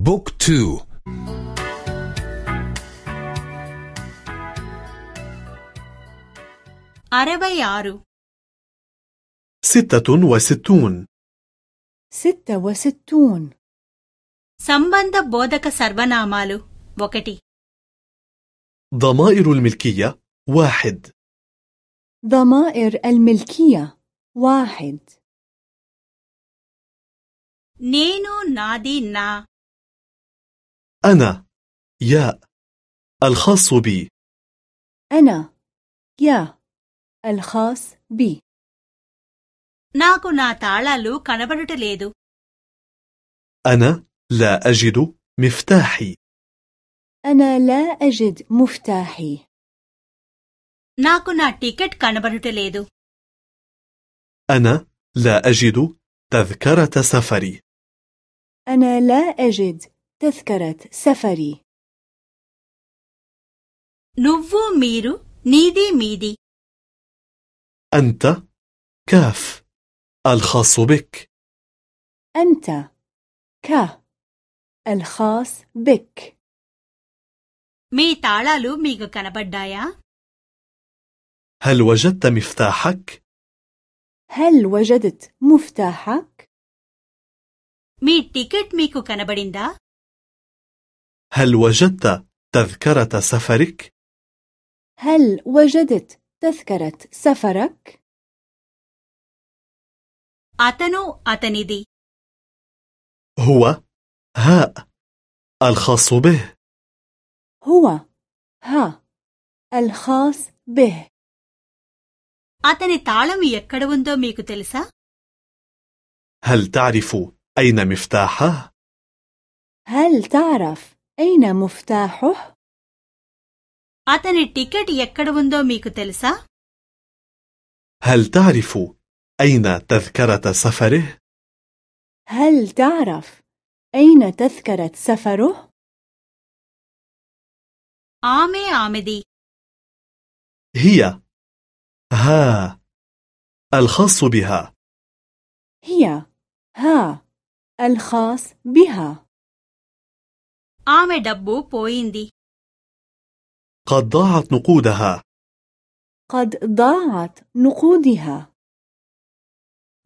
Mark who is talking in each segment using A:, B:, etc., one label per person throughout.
A: بوك تو
B: అరవై ఆరు
C: ستة وستون
D: ستة وستون
B: సంబంధ బోధక సర్వనామాలు ఒకటి
C: ضمائر الملكية واحد
D: ضمائر الملكية واحد
B: నేను నాది నా
C: أنا يا الخاص بي
D: أنا يا الخاص بي
B: నాకు నా తాళాలు కనబడుటలేదు
C: أنا لا أجد مفتاحي
D: أنا لا أجد مفتاحي
B: నాకు నా టికెట్ కనబడుటలేదు
C: أنا لا أجد تذكرة سفري
D: أنا لا أجد تذكرة سفري
B: నువ్వు మీరు నీది మీది
C: أنت كاف الخاص بك
D: أنت ك الخاص بك
B: మీ తాళాలు మీకు కనబడ్డాయా
C: هل وجدت مفتاحك؟
D: هل وجدت مفتاحك؟
B: మీ టికెట్ మీకు కనబడిందా
C: هل وجدت تذكرة سفرك؟
D: هل وجدت تذكرة سفرك؟
B: అతను అతనిది
C: هو هاء الخاص به
D: هو ها الخاص به
B: అతని తాళం ఎక్కడ ఉందో మీకు తెలుసా؟
C: هل تعرف أين مفتاحه؟
D: هل تعرف أين مفتاحه؟
B: అతని టికెట్ ఎక్కడ ఉందో మీకు తెలుసా
C: هل تعرف أين تذكرة سفره؟
D: هل تعرف أين تذكرة سفره؟
B: ఆమె ఆమెది
C: هي ها الخاص بها
D: هي ها الخاص بها
B: ఆమె డబ్బు పోయింది
C: قد ضاعت نقودها
D: قد ضاعت نقودها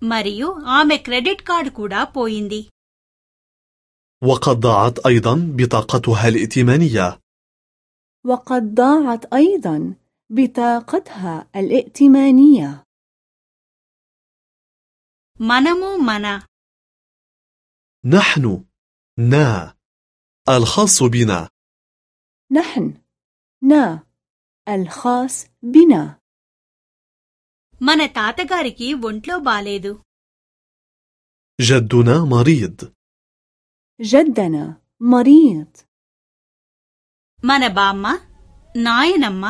B: మరియు ఆమె క్రెడిట్ కార్డు కూడా పోయింది
C: وقد ضاعت أيضا بطاقتها الائتمانية
D: وقد ضاعت أيضا بطاقتها الائتمانية
B: మనము మన
C: نحن نا الخاص بنا
D: نحن نا الخاص بنا
B: మన తాతగారికి ఒంట్లో బాలేదు
C: جدنا مريض
D: جدنا مريض
B: మన బామ్మ నాయనమ్మ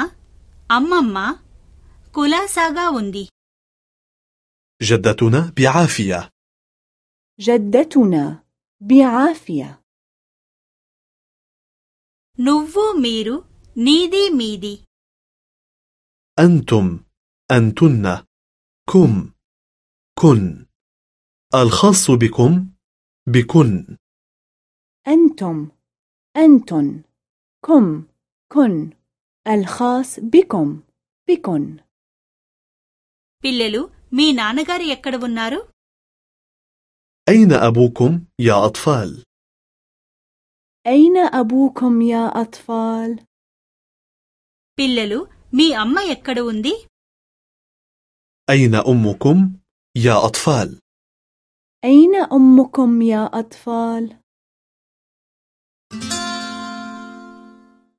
B: అమ్మమ్మ కులాసాగా ఉంది
C: جدتنا بعافية
D: جدتنا بعافية
B: నువ్వు మీరు నీది మీది
C: أنتم أنتن كم كن الخاص بكم بكن
D: أنتم أنتن كم كن الخاص بكم بكن
B: పిల్లలు మీ నాన్నగారు ఎక్కడ ఉన్నారు
C: أين أبوكم يا أطفال؟
D: أين أبوكم يا أطفال؟
B: పిల్లలు మీ అమ్మ ఎక్కడ ఉంది
C: أين أمكم يا أطفال؟
D: أين أمكم يا أطفال؟